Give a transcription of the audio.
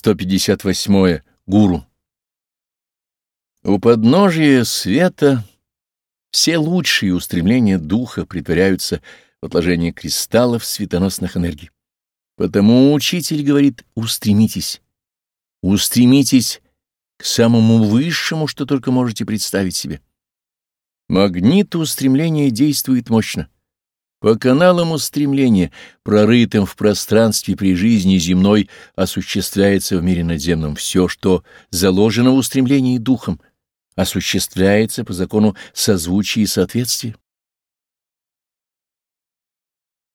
158. Гуру. У подножия света все лучшие устремления духа притворяются в отложении кристаллов светоносных энергий. Потому учитель говорит «устремитесь». Устремитесь к самому высшему, что только можете представить себе. Магнит устремления действует мощно. По каналам устремления, прорытым в пространстве при жизни земной, осуществляется в мире надземном все, что заложено в устремлении духом, осуществляется по закону созвучия и соответствия.